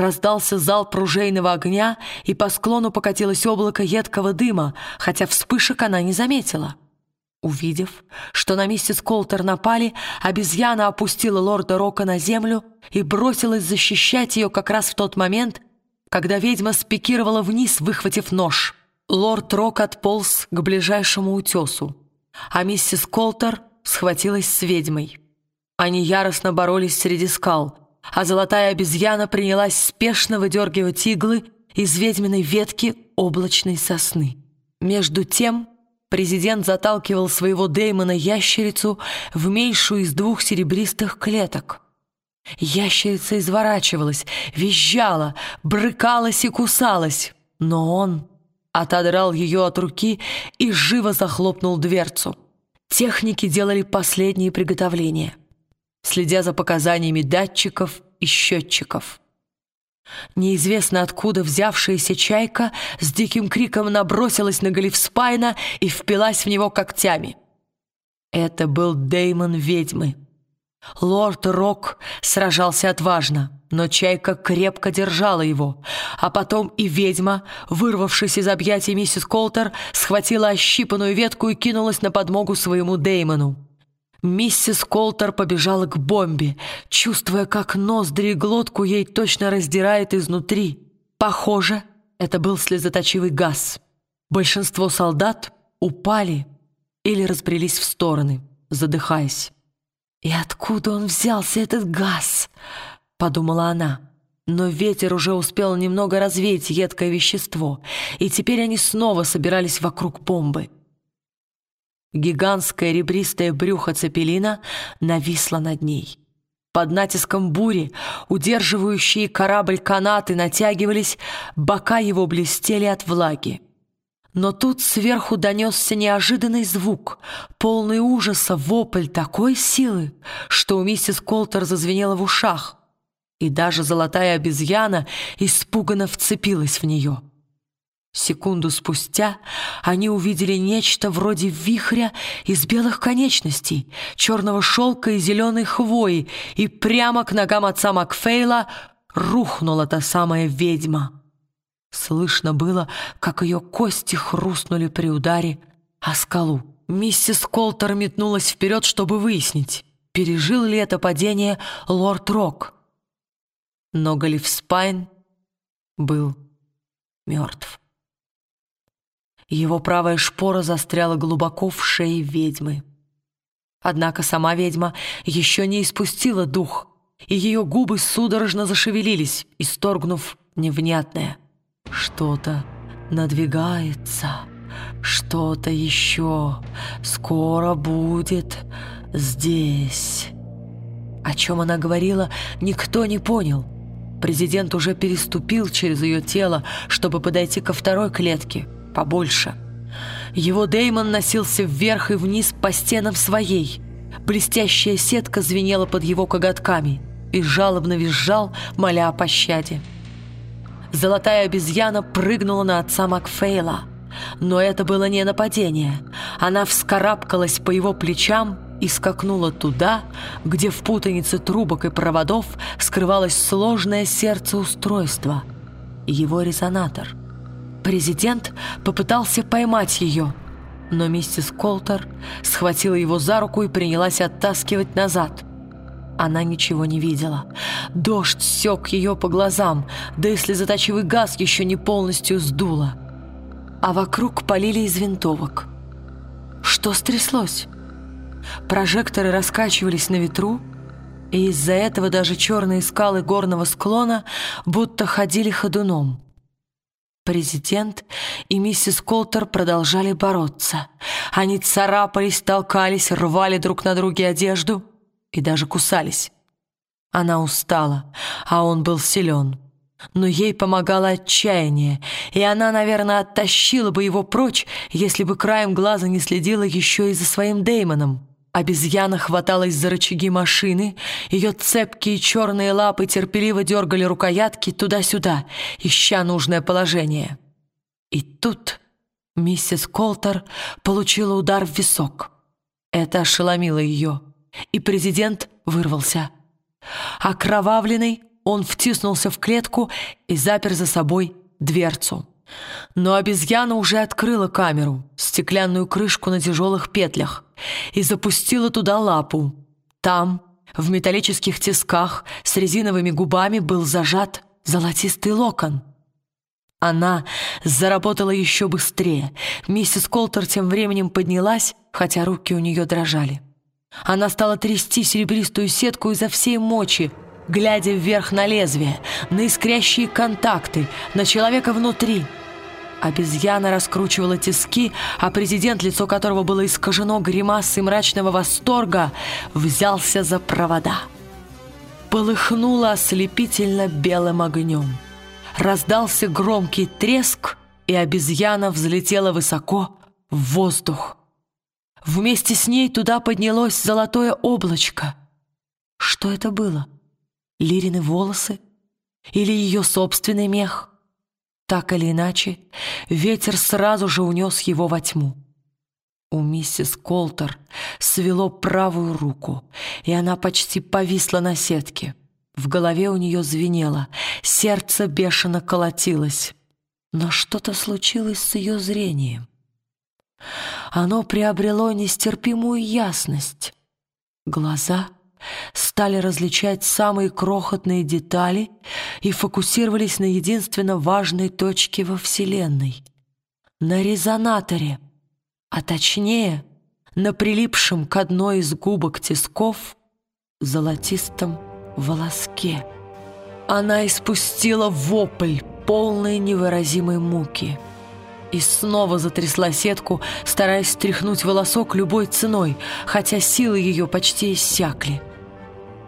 Раздался зал пружейного огня, и по склону покатилось облако едкого дыма, хотя вспышек она не заметила. Увидев, что на миссис Колтер напали, обезьяна опустила лорда Рока на землю и бросилась защищать ее как раз в тот момент, когда ведьма спикировала вниз, выхватив нож. Лорд Рок отполз к ближайшему утесу, а миссис Колтер схватилась с ведьмой. Они яростно боролись среди скал, а золотая обезьяна принялась спешно выдергивать иглы из ведьминой ветки облачной сосны. Между тем президент заталкивал своего Дэймона-ящерицу в меньшую из двух серебристых клеток. Ящерица изворачивалась, визжала, брыкалась и кусалась, но он отодрал ее от руки и живо захлопнул дверцу. Техники делали последние приготовления, следя за показаниями датчиков и счетчиков. Неизвестно откуда взявшаяся чайка с диким криком набросилась на Галифспайна и впилась в него когтями. Это был Деймон ведьмы. Лорд Рок сражался отважно, но чайка крепко держала его, а потом и ведьма, вырвавшись из объятий миссис Колтер, схватила ощипанную ветку и кинулась на подмогу своему Деймону. Миссис Колтер побежала к бомбе, чувствуя, как ноздри и глотку ей точно раздирает изнутри. Похоже, это был слезоточивый газ. Большинство солдат упали или разбрелись в стороны, задыхаясь. «И откуда он взялся, этот газ?» — подумала она. Но ветер уже успел немного развеять едкое вещество, и теперь они снова собирались вокруг бомбы. Гигантское ребристое брюхо цепелина нависло над ней. Под натиском бури, удерживающие корабль канаты натягивались, бока его блестели от влаги. Но тут сверху донесся неожиданный звук, полный ужаса, вопль такой силы, что у миссис Колтер зазвенело в ушах, и даже золотая обезьяна испуганно вцепилась в нее. Секунду спустя они увидели нечто вроде вихря из белых конечностей, черного шелка и зеленой хвои, и прямо к ногам отца Макфейла рухнула та самая ведьма. Слышно было, как ее кости хрустнули при ударе о скалу. Миссис Колтер метнулась вперед, чтобы выяснить, пережил ли это падение лорд Рок. Но Галифспайн был мертв. Его правая шпора застряла глубоко в шее ведьмы. Однако сама ведьма еще не испустила дух, и ее губы судорожно зашевелились, исторгнув невнятное. Что-то надвигается, что-то еще скоро будет здесь. О чем она говорила, никто не понял. Президент уже переступил через ее тело, чтобы подойти ко второй клетке — побольше. Его Деймон носился вверх и вниз по стенам своей. Блестящая сетка звенела под его коготками и жалобно визжал, моля о пощаде. Золотая обезьяна прыгнула на отца Макфейла. Но это было не нападение. Она вскарабкалась по его плечам и скакнула туда, где в путанице трубок и проводов скрывалось сложное сердце устройства — его резонатор — Президент попытался поймать ее, но миссис Колтер схватила его за руку и принялась оттаскивать назад. Она ничего не видела. Дождь сёк ее по глазам, да и слезоточивый газ еще не полностью сдуло. А вокруг полили из винтовок. Что стряслось? Прожекторы раскачивались на ветру, и из-за этого даже черные скалы горного склона будто ходили ходуном. Президент и миссис Колтер продолжали бороться. Они царапались, толкались, рвали друг на друге одежду и даже кусались. Она устала, а он был силен. Но ей помогало отчаяние, и она, наверное, оттащила бы его прочь, если бы краем глаза не следила еще и за своим Деймоном. Обезьяна хваталась за рычаги машины, ее цепкие черные лапы терпеливо дергали рукоятки туда-сюда, ища нужное положение. И тут миссис Колтер получила удар в висок. Это ошеломило ее, и президент вырвался. Окровавленный, он втиснулся в клетку и запер за собой дверцу. Но обезьяна уже открыла камеру, стеклянную крышку на тяжелых петлях, и запустила туда лапу. Там, в металлических тисках, с резиновыми губами был зажат золотистый локон. Она заработала еще быстрее. Миссис Колтер тем временем поднялась, хотя руки у нее дрожали. Она стала трясти серебристую сетку изо всей мочи, глядя вверх на лезвие, на искрящие контакты, на человека внутри — Обезьяна раскручивала тиски, а президент, лицо которого было искажено гримасой мрачного восторга, взялся за провода. Полыхнуло ослепительно белым огнем. Раздался громкий треск, и обезьяна взлетела высоко в воздух. Вместе с ней туда поднялось золотое облачко. Что это было? Лирины волосы? Или ее собственный мех? Так или иначе, ветер сразу же унес его во тьму. У миссис Колтер свело правую руку, и она почти повисла на сетке. В голове у нее звенело, сердце бешено колотилось. Но что-то случилось с ее зрением. Оно приобрело нестерпимую ясность. Глаза — стали различать самые крохотные детали и фокусировались на единственно важной точке во Вселенной — на резонаторе, а точнее на прилипшем к одной из губок тисков золотистом волоске. Она испустила вопль, полной невыразимой муки — и снова затрясла сетку, стараясь стряхнуть волосок любой ценой, хотя силы ее почти иссякли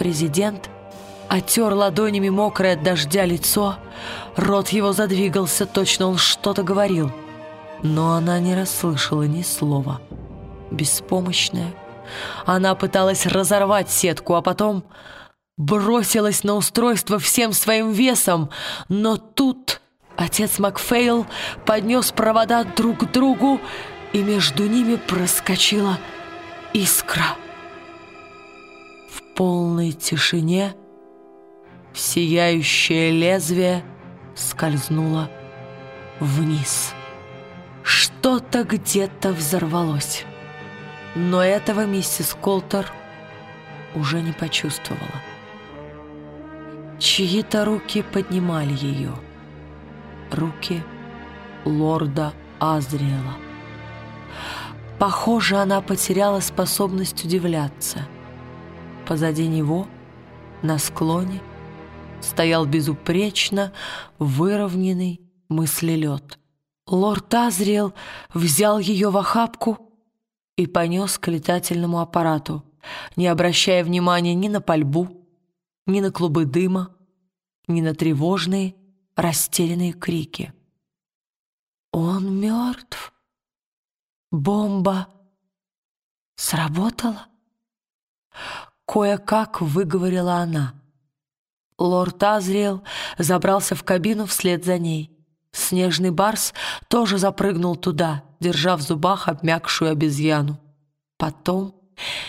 президент оттер ладонями мокрое от дождя лицо, рот его задвигался, точно он что-то говорил. Но она не расслышала ни слова. Беспомощная. Она пыталась разорвать сетку, а потом бросилась на устройство всем своим весом, но тут отец Макфейл поднес провода друг к другу, и между ними проскочила искра полной тишине сияющее лезвие скользнуло вниз. Что-то где-то взорвалось. Но этого миссис Колтер уже не почувствовала. Чьи-то руки поднимали ее. Руки лорда Азриэла. Похоже, она потеряла способность удивляться — Позади него, на склоне, стоял безупречно выровненный мыслелед. Лорд Азриэл взял ее в охапку и понес к летательному аппарату, не обращая внимания ни на пальбу, ни на клубы дыма, ни на тревожные, растерянные крики. «Он мертв? Бомба сработала?» Кое-как выговорила она. Лорд Азриэл забрался в кабину вслед за ней. Снежный барс тоже запрыгнул туда, держа в зубах обмякшую обезьяну. Потом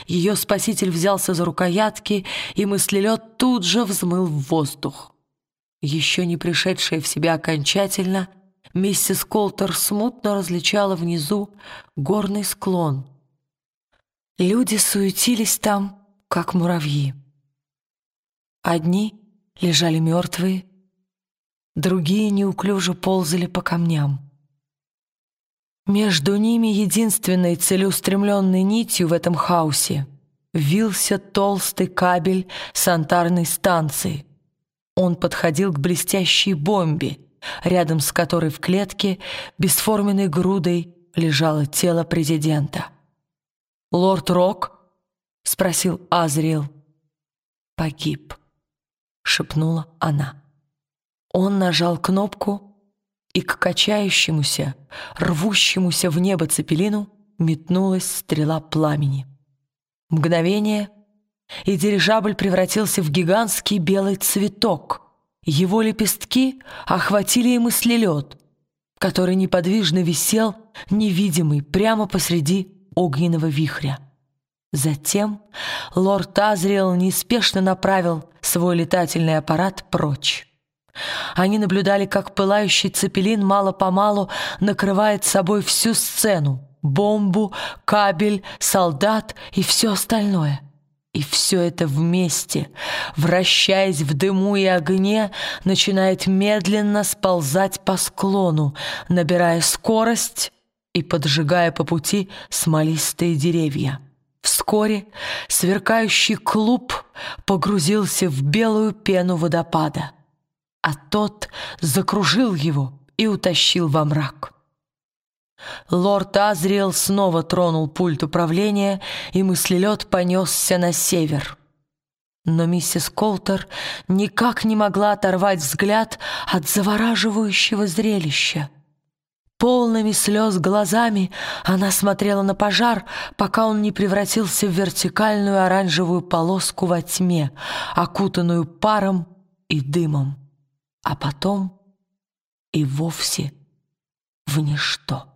ее спаситель взялся за рукоятки, и мыслелед тут же взмыл в воздух. Еще не пришедшая в себя окончательно, миссис Колтер смутно различала внизу горный склон. Люди суетились там, как муравьи. Одни лежали мертвые, другие неуклюже ползали по камням. Между ними единственной целеустремленной нитью в этом хаосе вился толстый кабель санитарной станции. Он подходил к блестящей бомбе, рядом с которой в клетке бесформенной грудой лежало тело президента. Лорд Рок — спросил Азриэл. «Погиб», — шепнула она. Он нажал кнопку, и к качающемуся, рвущемуся в небо цепелину метнулась стрела пламени. Мгновение, и дирижабль превратился в гигантский белый цветок. Его лепестки охватили и мыслелед, который неподвижно висел, невидимый, прямо посреди огненного вихря. Затем лорд Азриэл неспешно направил свой летательный аппарат прочь. Они наблюдали, как пылающий цепелин мало-помалу накрывает собой всю сцену, бомбу, кабель, солдат и все остальное. И все это вместе, вращаясь в дыму и огне, начинает медленно сползать по склону, набирая скорость и поджигая по пути смолистые деревья. Вскоре сверкающий клуб погрузился в белую пену водопада, а тот закружил его и утащил во мрак. Лорд Азриэл снова тронул пульт управления, и мыслелед понесся на север. Но миссис Колтер никак не могла оторвать взгляд от завораживающего зрелища — Полными слез глазами она смотрела на пожар, пока он не превратился в вертикальную оранжевую полоску во тьме, окутанную паром и дымом, а потом и вовсе в ничто.